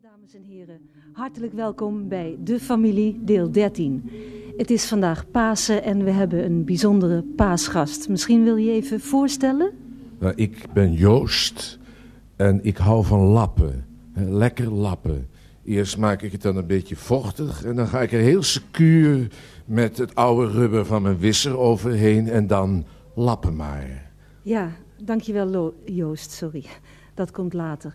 dames en heren. Hartelijk welkom bij De Familie, deel 13. Het is vandaag Pasen en we hebben een bijzondere paasgast. Misschien wil je even voorstellen? Nou, ik ben Joost en ik hou van lappen. Hè, Lekker lappen. Eerst maak ik het dan een beetje vochtig en dan ga ik er heel secuur met het oude rubber van mijn wisser overheen en dan lappen maar. Ja, dankjewel Joost, sorry. Dat komt later.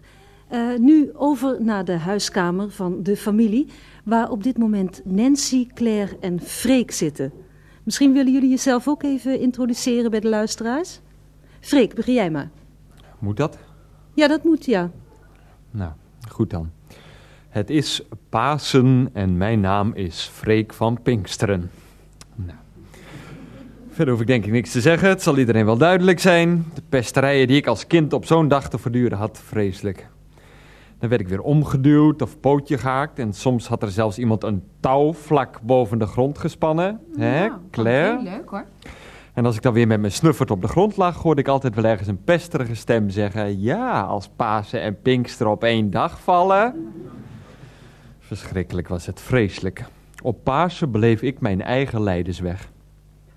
Eh, nu over naar de huiskamer van de familie, waar op dit moment Nancy, Claire en Freek zitten. Misschien willen jullie jezelf ook even introduceren bij de luisteraars? Freek, begin jij maar. Moet dat? Ja, dat moet, ja. Nou, goed dan. Het is Pasen en mijn naam is Freek van Pinksteren. Nou. Verder hoef ik denk ik niks te zeggen, het zal iedereen wel duidelijk zijn. De pesterijen die ik als kind op zo'n dag te verduren had, vreselijk. Dan werd ik weer omgeduwd of pootje gehaakt en soms had er zelfs iemand een touw vlak boven de grond gespannen. Hè, Nou, Claire? Heel leuk hoor. En als ik dan weer met mijn snuffert op de grond lag, hoorde ik altijd wel ergens een pesterige stem zeggen: Ja, als Pasen en Pinkster op één dag vallen. Verschrikkelijk was het, vreselijk. Op Pasen beleef ik mijn eigen lijdensweg.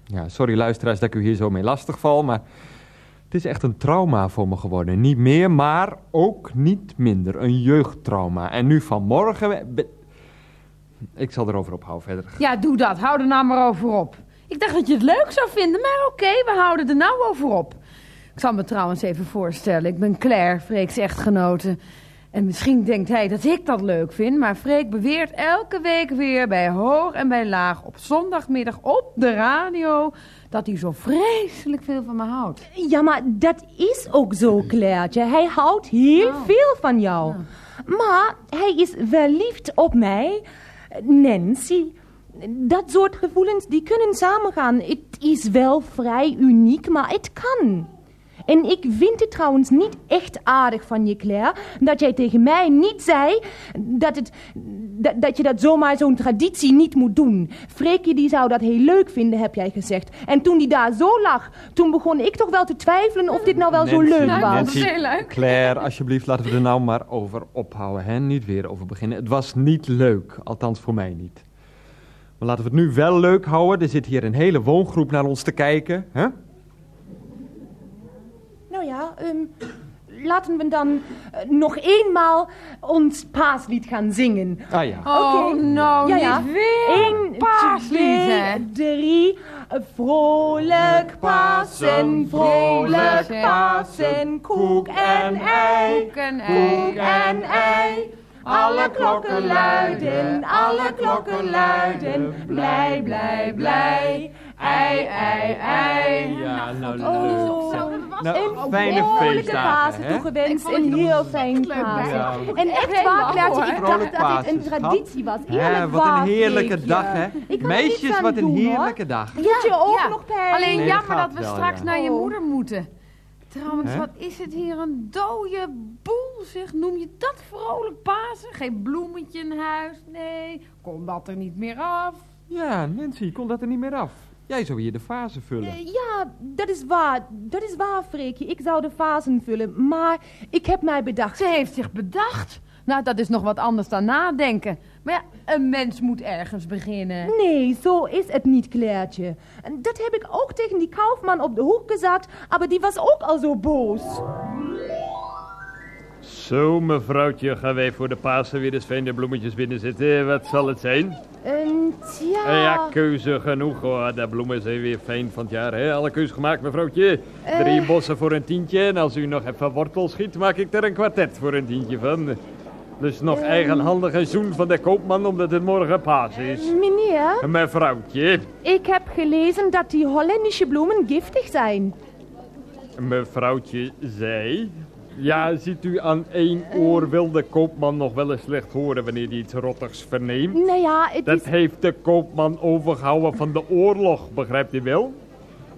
Ja, sorry luisteraars dat ik u hier zo mee lastig val, maar is echt een trauma voor me geworden. Niet meer, maar ook niet minder. Een jeugdtrauma. En nu vanmorgen. Ik zal erover ophouden verder. Ja, doe dat. Hou er nou maar over op. Ik dacht dat je het leuk zou vinden, maar oké, we houden er nou over op. Ik zal me trouwens even voorstellen. Ik ben Claire, Freek's echtgenote. En misschien denkt hij dat ik dat leuk vind, maar Freek beweert elke week weer bij hoog en bij laag op zondagmiddag op de radio dat hij zo vreselijk veel van me houdt. Ja, maar dat is ook zo, Clairtje. Hij houdt heel Oh. veel van jou. Maar hij is verliefd op mij, Nancy. Dat soort gevoelens, die kunnen samengaan. Het is wel vrij uniek, maar het kan. En ik vind het trouwens niet echt aardig van je, Claire, dat jij tegen mij niet zei dat, het, dat, dat je dat zomaar zo'n traditie niet moet doen. Freekje die zou dat heel leuk vinden, heb jij gezegd. En toen die daar zo lag, toen begon ik toch wel te twijfelen of dit nou wel zo Nancy, leuk was. dat is heel leuk. Claire, alsjeblieft, laten we er nou maar over ophouden. Hè? Niet weer over beginnen. Het was niet leuk, althans voor mij niet. Maar laten we het nu wel leuk houden. Er zit hier een hele woongroep naar ons te kijken. Hè? Nou ja, ehm, laten we dan eh, nog eenmaal ons paaslied gaan zingen. Ah ja. Oh, Oké. nou, Ja, ja. niet weer een Eén, paaslied, twee, drie. Vrolijk Pasen, vrolijk Pasen, koek en ei. Koek en ei. Koek en ei. Alle klokken luiden, alle klokken luiden. Blij, blij, blij. Ei, ei, ei. Ja, nou leuk. Oh, Nou, fijne feestdagen, Pasen hè? toegewenst. Een heel fijn Pasen. Ja. En echt waar, Klaartje, ik dacht dat dit een traditie was. Eerlijk wat een heerlijke dag, hè? Meisjes, wat een heerlijke dag. Doet je ook Ja, nog pijn? Alleen jammer dat we straks ja. naar je Oh. moeder moeten. Trouwens, wat is het hier een dode boel, zeg. Noem je dat vrolijk Pasen? Geen bloemetje in huis? Nee, kon dat er niet meer af? Ja, Nancy, kon dat er niet meer af. Jij zou hier de fase vullen. Eh, Ja, dat is waar. Dat is waar, Freekje. Ik zou de fasen vullen. Maar ik heb mij bedacht. Ze heeft zich bedacht. Nou, dat is nog wat anders dan nadenken. Maar ja, een mens moet ergens beginnen. Nee, zo is het niet, Clairtje. En dat heb ik ook tegen die kaufman op de hoek gezegd. Maar die was ook al zo boos. Zo, mevrouwtje, gaan wij voor de Pasen weer eens fijne bloemetjes binnen zitten. Wat zal het zijn? En tja... Eh, Ja, keuze genoeg. Oh, de bloemen zijn weer fijn van het jaar, hè? Alle keus gemaakt, mevrouwtje. Drie bossen voor een tientje. En als u nog even wortel schiet, maak ik er een kwartet voor een tientje van. Dus nog eigenhandig een zoen van de koopman, omdat het morgen Pasen is. Meneer, Mevrouwtje, ik heb gelezen dat die Hollandische bloemen giftig zijn. mevrouwtje zei... Ja, ziet u aan één oor wil de koopman nog wel eens slecht horen wanneer hij iets rottigs verneemt. Nou ja, het Dat is... heeft de koopman overgehouden van de oorlog, begrijpt u wel?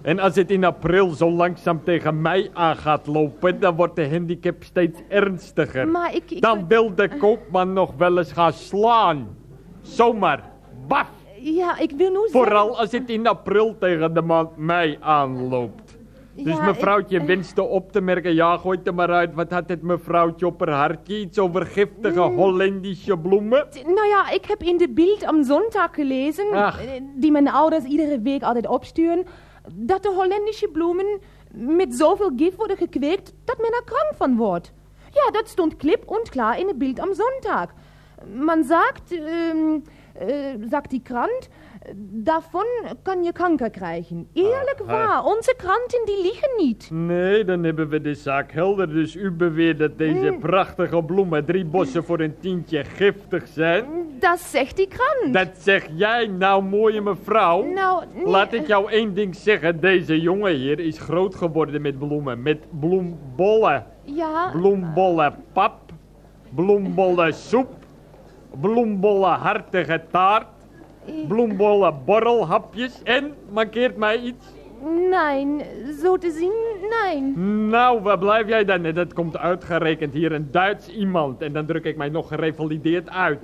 En als het in april zo langzaam tegen mij aan gaat lopen, dan wordt de handicap steeds ernstiger. Maar ik... ik Dan wil de koopman nog wel eens gaan slaan. Zomaar. Baf! Ja, ik wil nu zeggen... Vooral als het in april tegen de maand mei aanloopt. Dus Ja, mevrouwtje ik- wenste op te merken, ja, gooit er maar uit. Wat had het mevrouwtje op haar hartje? Iets over giftige Mm. Hollandische bloemen? Nou ja, ik heb in de Bild am Sonntag gelezen, Ach. eh, die mijn ouders iedere week altijd opsturen, dat de Hollandische bloemen met zoveel gif worden gekweekt dat men er krank van wordt. Ja, dat stond klip und klar in de Bild am Sonntag. Man sagt, ähm, äh, sagt die Krant, davon kan je kanker krijgen. Eerlijk Aha. waar, onze kranten die liegen niet. Nee, dan hebben we de zaak helder. Dus u beweert dat deze Mm. prachtige bloemen, drie bossen voor een tientje, giftig zijn? Dat zegt die krant. Dat zeg jij nou, mooie mevrouw. Nou, nee, Laat ik jou één ding zeggen. Deze jongen hier is groot geworden met bloemen. Met bloembollen. Ja, Bloembollen pap. Bloembollen soep. Bloembollen hartige taart. Bloembollen borrelhapjes. En, mankeert mij iets? nein, zo te zien, nein. Nou, waar blijf jij dan? Dat komt uitgerekend hier een Duits iemand. En dan druk ik mij nog gerevalideerd uit.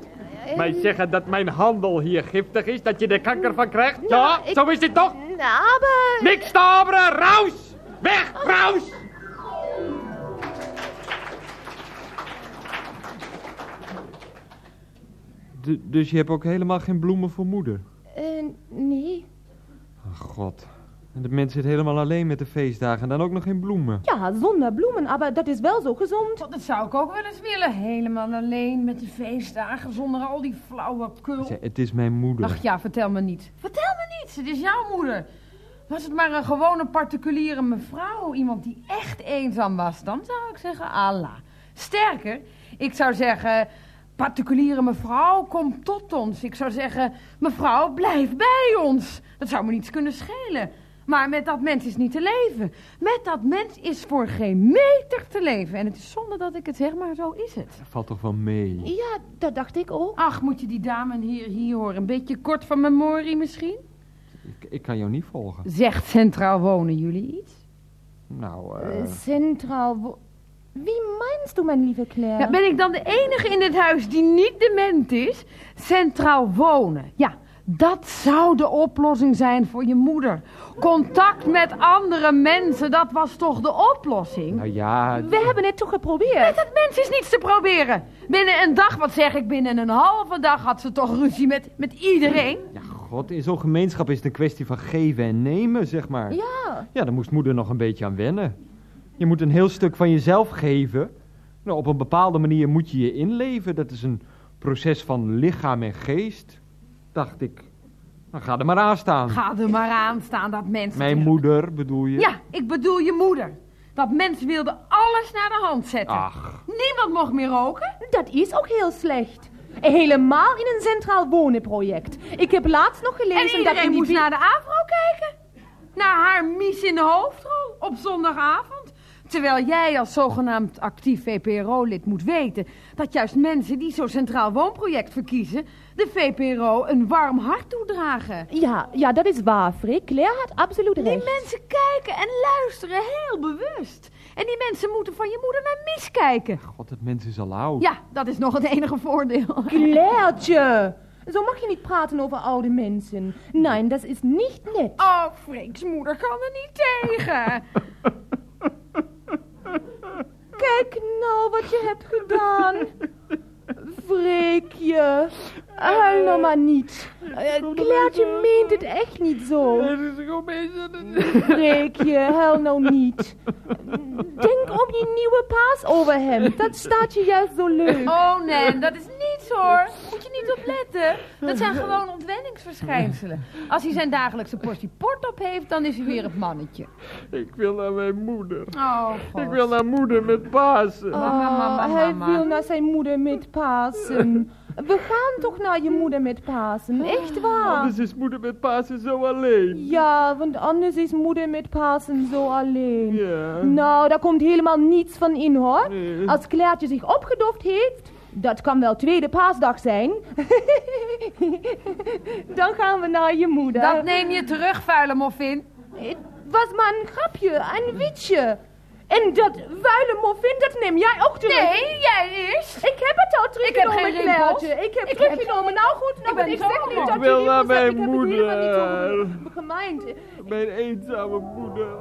Mij zeggen dat mijn handel hier giftig is, dat je er kanker van krijgt? Ja, Nou, ik- zo is het toch? Aber... Niks staberen, raus! Weg, raus! Dus je hebt ook helemaal geen bloemen voor moeder? Eh, nee. Ach, god. En de mens zit helemaal alleen met de feestdagen en dan ook nog geen bloemen. Ja, zonder bloemen, aber dat is wel zo gezond. Dat zou ik ook wel eens willen. Helemaal alleen met de feestdagen zonder al die flauwekul. Zeg, Het is mijn moeder. Ach ja, vertel me niet. Vertel me niet, het is jouw moeder. Was het maar een gewone particuliere mevrouw, iemand die echt eenzaam was, dan zou ik zeggen Allah. Sterker, ik zou zeggen, particuliere mevrouw, kom tot ons. Ik zou zeggen, mevrouw, blijf bij ons. Dat zou me niets kunnen schelen. Maar met dat mens is niet te leven. Met dat mens is voor geen meter te leven. En het is zonde dat ik het zeg, maar zo is het. Dat valt toch wel mee? Ja, dat dacht ik ook. Ach, moet je die dame en heer hier horen? Een beetje kort van memorie misschien? Ik, ik kan jou niet volgen. Zegt Centraal Wonen jullie iets? Nou, Eh, eh... Centraal... Wie meinst du, mijn lieve Claire? Ja, ben ik dan de enige in dit huis die niet dement is? Centraal Wonen. Ja, dat zou de oplossing zijn voor je moeder. Contact met andere mensen, dat was toch de oplossing? nou ja... We hebben het toch geprobeerd? Dat mens is niets te proberen. Binnen een dag, wat zeg ik, binnen een halve dag had ze toch ruzie met, met iedereen? Ja, god, in zo'n gemeenschap is het een kwestie van geven en nemen, zeg maar. Ja. Ja, daar moest moeder nog een beetje aan wennen. Je moet een heel stuk van jezelf geven. Nou, op een bepaalde manier moet je je inleven. Dat is een proces van lichaam en geest. Dacht ik, dan ga er maar aan staan. Ga er maar aan staan, dat mens. Mijn moeder, bedoel je? Ja, ik bedoel je moeder. Dat mens wilde alles naar de hand zetten. Ach, Niemand mocht meer roken. Dat is ook heel slecht. Helemaal in een centraal wonen project. Ik heb laatst nog gelezen En dat die moest naar de afro kijken. Naar haar mies in de hoofdrol op zondagavond. Terwijl jij als zogenaamd actief VPRO-lid moet weten... dat juist mensen die zo'n centraal woonproject verkiezen... de VPRO een warm hart toedragen. Ja, ja, dat is waar, Freek. Claire had absoluut Die recht. mensen kijken en luisteren heel bewust. En die mensen moeten van je moeder naar mis kijken. god, het mens is al oud. Ja, dat is nog het enige voordeel. Clairtje! Zo mag je niet praten over oude mensen. Nee, dat is niet net. Oh, Freeks moeder kan er niet tegen. Wat je hebt gedaan. Freekje. Huil nou maar niet. Eh, Clairtje meent het echt niet zo. is gewoon Freekje, huil nou niet. Denk op je nieuwe paasoverhemd. Dat staat je juist zo leuk. Oh nee, dat is niets hoor. Niet op letten. Dat zijn gewoon ontwenningsverschijnselen. Als hij zijn dagelijkse portie port op heeft, dan is hij weer het mannetje. Ik wil naar mijn moeder. Oh, god. Ik wil naar moeder met Pasen. Mama, mama, Oh, hij mama. wil naar zijn moeder met Pasen. We gaan toch naar je moeder met Pasen, echt waar. Anders is moeder met Pasen zo alleen. Ja, want anders is moeder met Pasen zo alleen. Ja. Nou, daar komt helemaal niets van in hoor. Nee. Als Klaartje zich opgedoft heeft, dat kan wel tweede paasdag zijn. Dan gaan we naar je moeder. Dat neem je terug, vuile moffin. Het was maar een grapje, een wietje. En dat vuile moffin, dat neem jij ook terug. Nee, jij eerst. Ik heb het al teruggenomen, geen rimpels. Ik heb Ik het heb teruggenomen. Nou goed, nou, Ik ben ik zeg niet dat Ik je wil naar mijn Ik heb moeder. gemeend. Mijn eenzame moeder.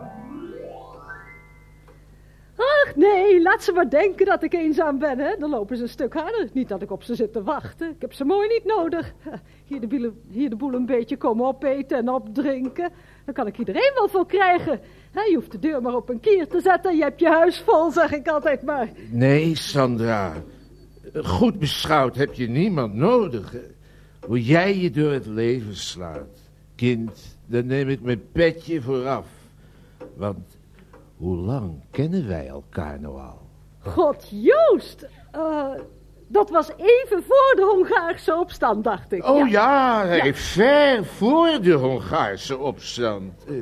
Laat ze maar denken dat ik eenzaam ben, hè. Dan lopen ze een stuk harder. Niet dat ik op ze zit te wachten. Ik heb ze mooi niet nodig. Hier de, hier de boel een beetje komen opeten en opdrinken. Dan kan ik iedereen wel voor krijgen. je hoeft de deur maar op een kier te zetten. Je hebt je huis vol, zeg ik altijd maar. Nee, Sandra. Goed beschouwd heb je niemand nodig. Hoe jij je door het leven slaat. Kind, dan neem ik mijn petje vooraf. Want hoe lang kennen wij elkaar nou al? God, Joost! Uh, dat was even voor de Hongaarse opstand, dacht ik. Oh ja, ja, ver voor de Hongaarse opstand. Uh,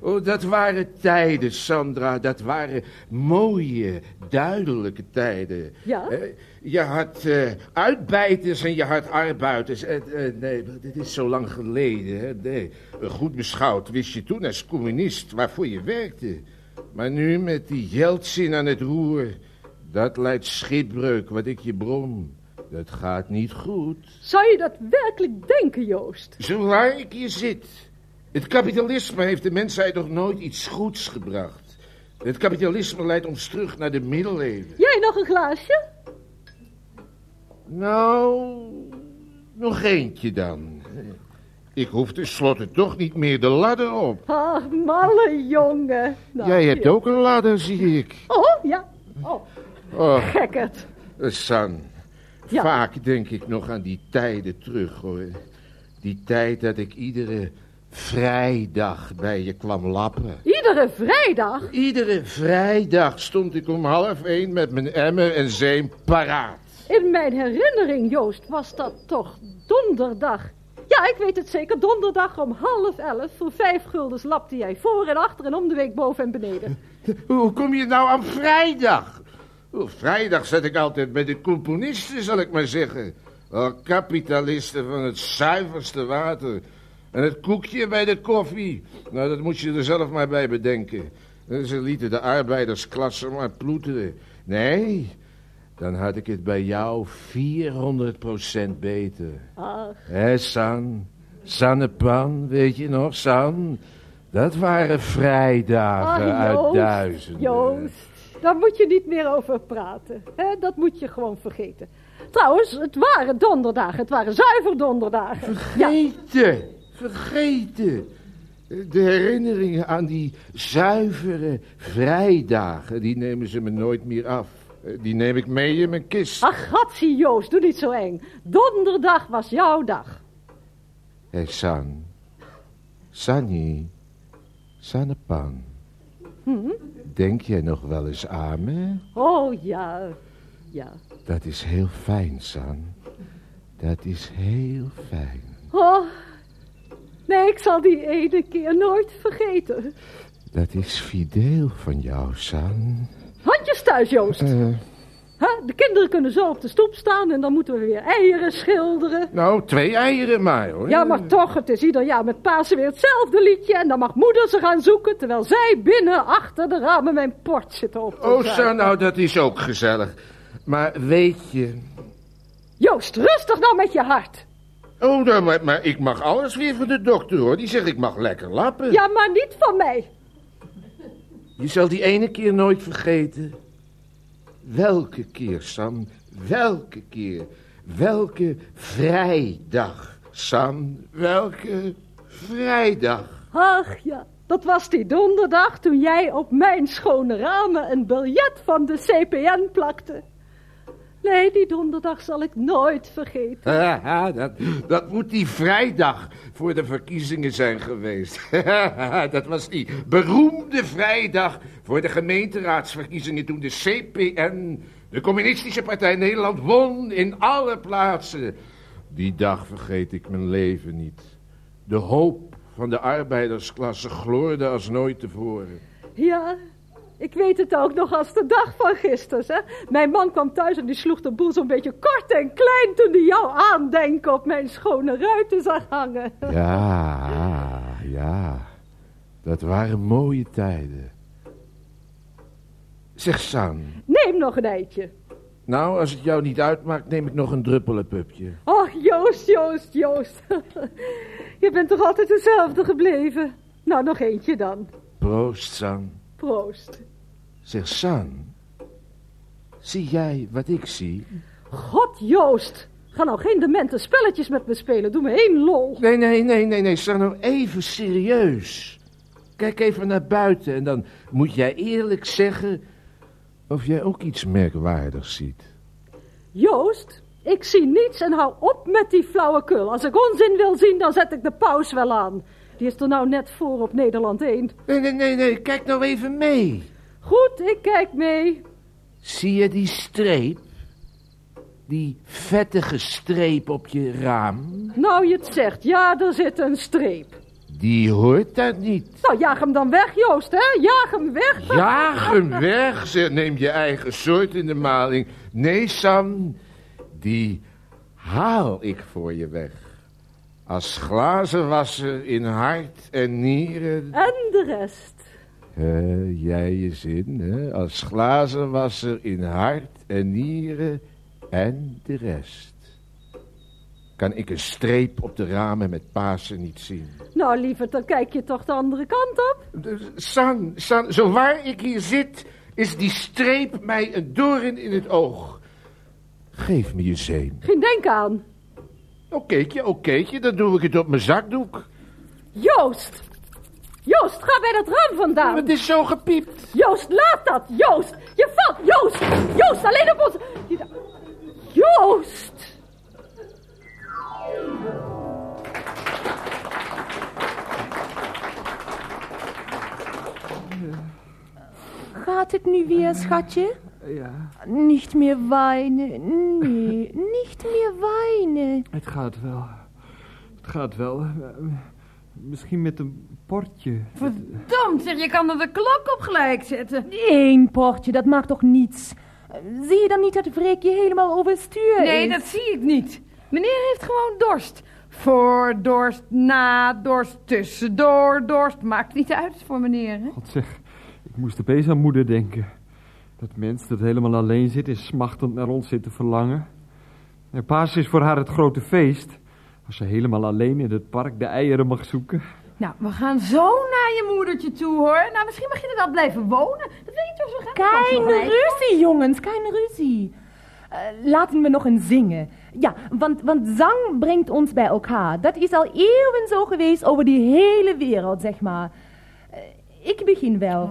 oh, dat waren tijden, Sandra. Dat waren mooie, duidelijke tijden. Ja? Uh, je had uh, uitbijters en je had arbeiders. nee, dit is zo lang geleden. Hè? Nee, goed beschouwd wist je toen als communist waarvoor je werkte. Maar nu met die Jeltsin aan het roer... dat lijkt schipbreuk wat ik je brom. Dat gaat niet goed. Zou je dat werkelijk denken, Joost? Zolang ik hier zit. Het kapitalisme heeft de mensheid nog nooit iets goeds gebracht. Het kapitalisme leidt ons terug naar de middeleeuwen. Jij nog een glaasje? Nou, nog eentje dan. Ik hoef tenslotte toch niet meer de ladder op. Ach, malle jongen. Nou, Jij hebt ook een ladder, zie ik. Oh, ja. Oh, oh. gekkerd. San, vaak denk ik nog aan die tijden terug, hoor. Die tijd dat ik iedere vrijdag bij je kwam lappen. Iedere vrijdag? Iedere vrijdag stond ik om half één met mijn emmer en zeem paraat. In mijn herinnering, Joost, was dat toch donderdag. Ja, ik weet het zeker. Donderdag om half elf. Voor vijf guldens lapte jij voor en achter en om de week boven en beneden. Hoe kom je nou aan vrijdag? vrijdag zat ik altijd bij de componisten, zal ik maar zeggen. Oh, kapitalisten van het zuiverste water. En het koekje bij de koffie. Nou, dat moet je er zelf maar bij bedenken. Ze lieten de arbeidersklasse maar ploeteren. Nee, dan had ik het bij jou 400% beter. Ach. Hé, San? Sannepan, weet je nog, San? Dat waren vrijdagen Ach, uit duizenden. Joost, daar moet je niet meer over praten. Hè? Dat moet je gewoon vergeten. Trouwens, het waren donderdagen. Het waren zuiver donderdagen. Vergeten, vergeten. De herinneringen aan die zuivere vrijdagen, die nemen ze me nooit meer af. Eh, die neem ik mee in mijn kist. Ach, gatsie Joost, doe niet zo eng. Donderdag was jouw dag. Hé, hey, San. Sani. Sanepan. Hm? Denk jij nog wel eens aan me? Oh, ja. Ja. Dat is heel fijn, San. Dat is heel fijn. Oh, nee, ik zal die ene keer nooit vergeten. Dat is fideel van jou, San. Handjes thuis, Joost. Uh. De kinderen kunnen zo op de stoep staan en dan moeten we weer eieren schilderen. Nou, twee eieren maar, hoor. Ja, maar toch, het is ieder jaar met Pasen weer hetzelfde liedje. En dan mag moeder ze gaan zoeken, terwijl zij binnen achter de ramen mijn port zitten op Oh, zo, nou, dat is ook gezellig. Maar weet je... Joost, rustig nou met je hart. Oh, nou, maar, maar ik mag alles weer van de dokter, hoor. Die zegt ik mag lekker lappen. Ja, maar niet van mij. Je zal die ene keer nooit vergeten. Welke keer, Sam? Welke keer? Welke vrijdag, Sam? Welke vrijdag? Ach ja, dat was die donderdag toen jij op mijn schone ramen een biljet van de CPN plakte. Nee, die donderdag zal ik nooit vergeten. Ja, dat, dat moet die vrijdag voor de verkiezingen zijn geweest. dat was die beroemde vrijdag voor de gemeenteraadsverkiezingen... toen de CPN, de Communistische Partij Nederland, won in alle plaatsen. Die dag vergeet ik mijn leven niet. De hoop van de arbeidersklasse gloorde als nooit tevoren. Ja, ik weet het ook nog als de dag van gisteren. Hè? Mijn man kwam thuis en die sloeg de boel zo'n beetje kort en klein... toen hij jou aandenken op mijn schone ruiten zag hangen. Ja, ja. Dat waren mooie tijden. Zeg, San. Neem nog een eitje. Nou, als het jou niet uitmaakt, neem ik nog een druppelenpupje. Och, Joost, Joost, Joost. Je bent toch altijd hetzelfde gebleven? Nou, nog eentje dan. Proost, San. Proost. Zeg, San, Zie jij wat ik zie? God, Joost. Ga nou geen demente spelletjes met me spelen. Doe me één lol. Nee, nee, nee, nee, nee. Zeg nou even serieus. Kijk even naar buiten en dan moet jij eerlijk zeggen of jij ook iets merkwaardigs ziet. Joost, ik zie niets en hou op met die flauwekul. Als ik onzin wil zien, dan zet ik de paus wel aan. Die is er nou net voor op Nederland 1. Nee, nee, nee, nee. Kijk nou even mee. Goed, ik kijk mee. Zie je die streep? Die vettige streep op je raam? Nou, je het zegt. Ja, er zit een streep. Die hoort dat niet. Nou, jaag hem dan weg, Joost, hè? Jaag hem weg. Jaag hem weg. Neem je eigen soort in de maling. Nee, Sam, die haal ik voor je weg. Als glazenwasser in hart en nieren. En de rest. Eh, jij je zin, hè? Als glazenwasser in hart en nieren en de rest. Kan ik een streep op de ramen met Pasen niet zien. Nou, lieverd, dan kijk je toch de andere kant op. San, San, zo waar ik hier zit, is die streep mij een doorn in het oog. Geef me je zeem. Geen denk aan. Okéetje, okéetje, dan doe ik het op mijn zakdoek. Joost! Joost, ga bij dat raam vandaan. Het is zo gepiept. Joost, laat dat! Joost! Je valt! Joost! Joost, alleen op ons... Joost! Gaat het nu weer, schatje? Ja, Niet meer weinen. Nee, niet meer weinen. het gaat wel. Het gaat wel. Misschien met een portje. Verdomd, zeg, je kan er de klok op gelijk zetten. Eén portje, dat maakt toch niets? Zie je dan niet dat Freek je helemaal overstuur Nee, is? dat zie ik niet. Meneer heeft gewoon dorst. Voor dorst, na dorst, tussendoor dorst. Maakt niet uit voor meneer, hè? God zeg, ik moest opeens aan moeder denken. Dat mens dat helemaal alleen zit en smachtend naar ons zit te verlangen. En paas is voor haar het grote feest. Als ze helemaal alleen in het park de eieren mag zoeken. Nou, we gaan zo naar je moedertje toe, hoor. Nou, misschien mag je er wel blijven wonen. Dat weet je toch zo graag. Geen ruzie, jongens, geen ruzie. Eh, laten we nog eens zingen. Ja, want, want zang brengt ons bij elkaar. Dat is al eeuwen zo geweest over die hele wereld, zeg maar. Eh, ik begin wel.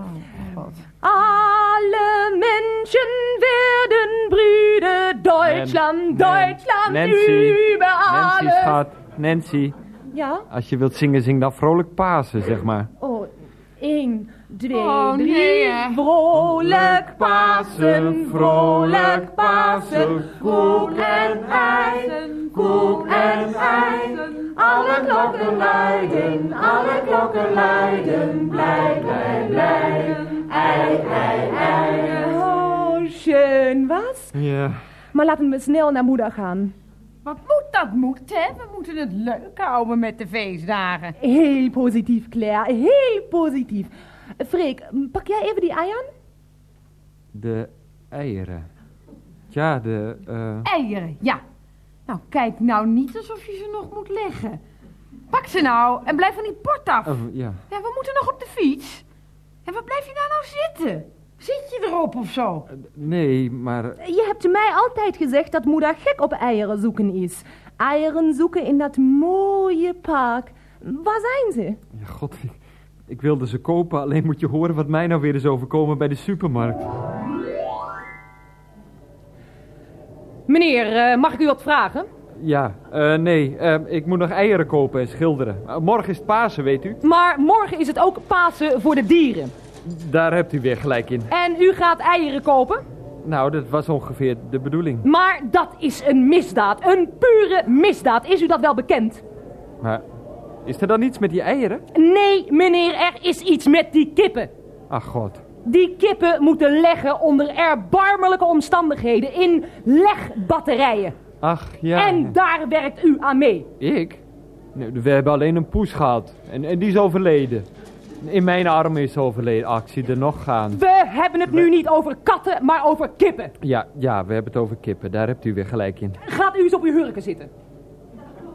Alle Menschen werden Brüder, Deutschland, Deutschland, über Nancy, alles. schat. Nancy, Ja? als je wilt zingen, zing dan vrolijk Pasen, zeg maar. Oh, één, twee, Oh, drie. nee. Vrolijk Pasen, vrolijk Pasen. Koek en ei, koek en ei. Alle klokken luiden, alle klokken luiden. Blij, blij, blij. Ei, ei, ei. Oh, schön, was? Ja. Maar laten we snel naar moeder gaan. Wat moet dat moet, hè? We moeten het leuk houden met de feestdagen. Heel positief, Claire, heel positief. Freek, pak jij even die eieren? De eieren. Ja, de... eh, Eieren, ja. Nou, kijk nou niet alsof je ze nog moet leggen. Pak ze nou en blijf van die port af. oh, ja. Ja, we moeten nog op de fiets. En wat blijf je daar nou zitten? Zit je erop of zo? Eh, Nee, maar... Je hebt mij altijd gezegd dat moeder gek op eieren zoeken is. Eieren zoeken in dat mooie park. Waar zijn ze? Ja, god, ik, ik wilde ze kopen, alleen moet je horen wat mij nou weer is overkomen bij de supermarkt. Meneer, eh, mag ik u wat vragen? Ja, eh, nee, eh, ik moet nog eieren kopen en schilderen. Morgen is het Pasen, weet u. Maar morgen is het ook Pasen voor de dieren. Daar hebt u weer gelijk in. En u gaat eieren kopen? Nou, dat was ongeveer de bedoeling. Maar dat is een misdaad. Een pure misdaad. Is u dat wel bekend? Maar is er dan iets met die eieren? Nee, meneer, er is iets met die kippen. Ach god. Die kippen moeten leggen onder erbarmelijke omstandigheden in legbatterijen. Ach, ja. En daar werkt u aan mee. Ik? Nee, we hebben alleen een poes gehad. En, en die is overleden. In mijn arm is overleden. Zie er nog gaan. We hebben het nu niet over katten, maar over kippen. Ja, ja, we hebben het over kippen. Daar hebt u weer gelijk in. Gaat u eens op uw hurken zitten.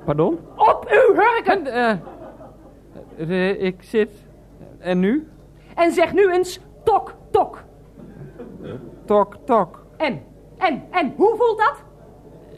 Pardon? Op uw hurken! Eh, eh, ik zit. En nu? En zeg nu eens tok, tok. Tok, tok. En En, en, hoe voelt dat?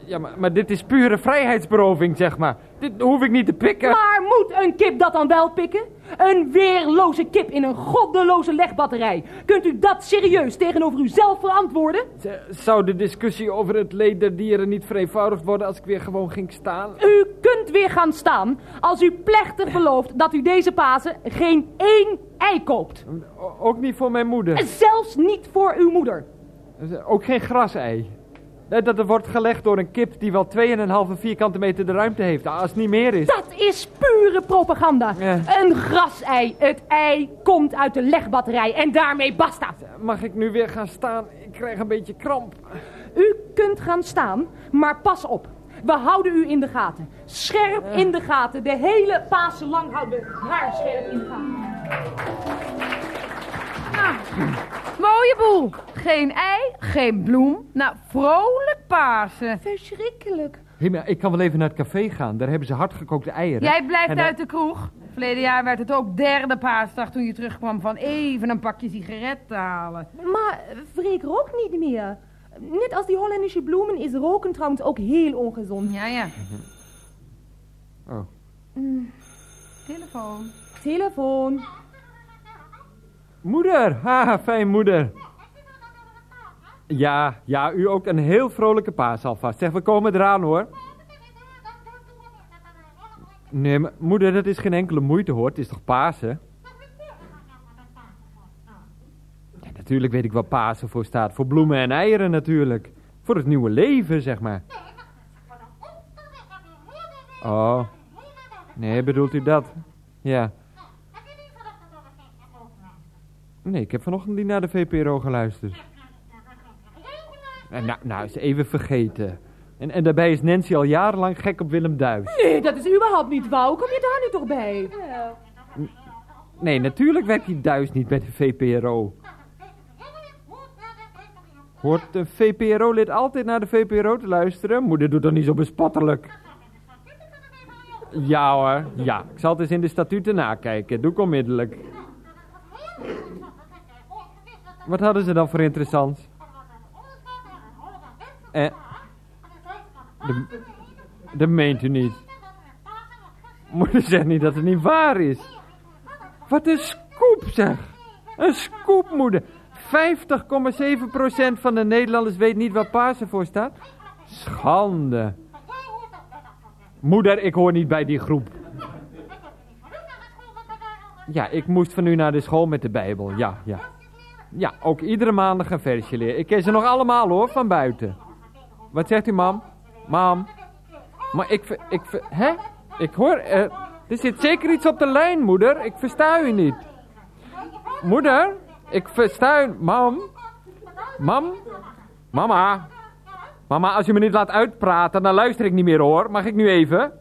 Ja, maar, maar dit is pure vrijheidsberoving, zeg maar. Dit hoef ik niet te pikken. Maar moet een kip dat dan wel pikken? Een weerloze kip in een goddeloze legbatterij. Kunt u dat serieus tegenover uzelf verantwoorden? Z- Zou de discussie over het leed der dieren niet vereenvoudigd worden als ik weer gewoon ging staan? U kunt weer gaan staan als u plechtig belooft dat u deze Pasen geen één ei koopt. O- Ook niet voor mijn moeder. En zelfs niet voor uw moeder. Ook geen grasei. Dat er wordt gelegd door een kip die wel 2,5 vierkante meter de ruimte heeft. Als het niet meer is. Dat is pure propaganda. Ja. Een grasei. Het ei komt uit de legbatterij en daarmee basta. Mag ik nu weer gaan staan? Ik krijg een beetje kramp. U kunt gaan staan, maar pas op. We houden u in de gaten. Scherp in de gaten. De hele Pasen lang houden we haar scherp in de gaten. Mooie boel. Geen ei, geen bloem. Nou, vrolijk Pasen. Verschrikkelijk. Hé, ik kan wel even naar het café gaan. Daar hebben ze hardgekookte eieren. Jij blijft En dan- uit de kroeg. Verleden jaar werd het ook derde paasdag toen je terugkwam van even een pakje sigaret te halen. Maar Freek rookt niet meer. Net als die Hollandische bloemen is roken trouwens ook heel ongezond. Ja, ja. Oh. Telefoon. Telefoon. Moeder! Ha, fijn moeder. Ja, ja, u ook een heel vrolijke paas alvast. Zeg, we komen eraan hoor. Nee, maar moeder, dat is geen enkele moeite hoor. Het is toch Pasen? Ja, natuurlijk weet ik waar Pasen voor staat. Voor bloemen en eieren natuurlijk. Voor het nieuwe leven, zeg maar. Oh. Nee, bedoelt u dat? Ja. Nee, ik heb vanochtend niet naar de VPRO geluisterd. Eh, Nou, nou, is even vergeten. En, en daarbij is Nancy al jarenlang gek op Willem Duis. Nee, dat is überhaupt niet wauw. Kom je daar nu toch bij? Nee, natuurlijk werkt die Duis niet bij de VPRO. Hoort een VPRO-lid altijd naar de VPRO te luisteren? Moeder doet toch niet zo bespottelijk. Ja hoor, ja. Ik zal het eens in de statuten nakijken. Doe ik onmiddellijk. Wat hadden ze dan voor interessants? Eh, de, dat meent u niet. Moeder zegt niet dat het niet waar is. Wat een scoop zeg. Een scoop moeder. 50,7% van de Nederlanders weet niet waar Pasen voor staat. Schande. Moeder, ik hoor niet bij die groep. Ja, ik moest van u naar de school met de Bijbel. Ja, ja. Ja, ook iedere maandag een versje leren. Ik ken ze nog allemaal hoor, van buiten. Wat zegt u, mam? Mam? Maar ik... ik hè? Ik hoor... eh, er zit zeker iets op de lijn, moeder. Ik versta u niet. Moeder? Ik versta u... Mam? Mam? Mama? Mama, als je me niet laat uitpraten, dan luister ik niet meer hoor. Mag ik nu even?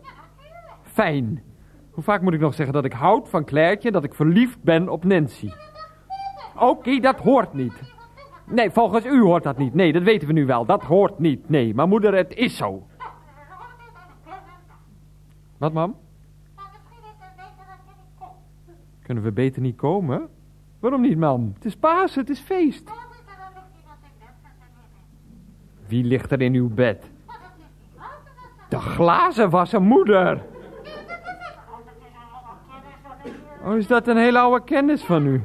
Fijn. Hoe vaak moet ik nog zeggen dat ik houd van Clairtje, dat ik verliefd ben op Nancy? Oké, dat hoort niet. Nee, volgens u hoort dat niet. Nee, dat weten we nu wel. Dat hoort niet. Nee, maar moeder, het is zo. Wat, mam? Kunnen we beter niet komen? Waarom niet, mam? Het is Pasen, het is feest. Wie ligt er in uw bed? De glazenwasser moeder. Oh, is dat een hele oude kennis van u?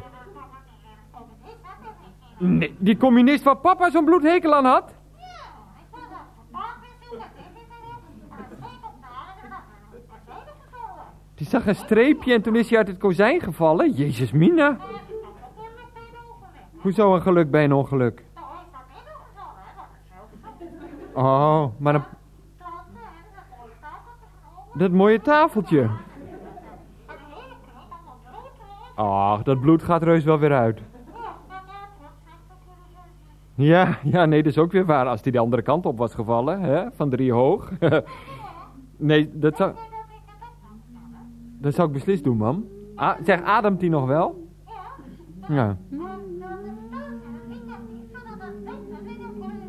Nee, die communist waar papa zo'n bloedhekel aan had? Die zag een streepje en toen is hij uit het kozijn gevallen. Jezus mina. Hoezo een geluk bij een ongeluk? Oh, maar een... Dat mooie tafeltje. Ach, dat bloed gaat reus wel weer uit. Ja, ja, nee, dat is ook weer waar. Als hij de andere kant op was gevallen, hè, van drie hoog. nee, dat zou... Dat zou ik beslist doen, mam. Zeg, ademt hij nog wel? Ja.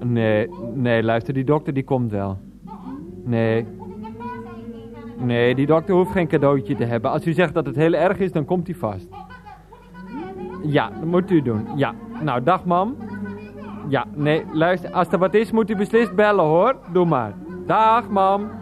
Nee, nee, luister, die dokter die komt wel. Nee. Nee, die dokter hoeft geen cadeautje te hebben. Als u zegt dat het heel erg is, dan komt hij vast. Ja, dat moet u doen. Ja. Nou, dag mam. Ja, nee, luister, als er wat is moet u beslist bellen hoor. Doe maar. Dag, mam.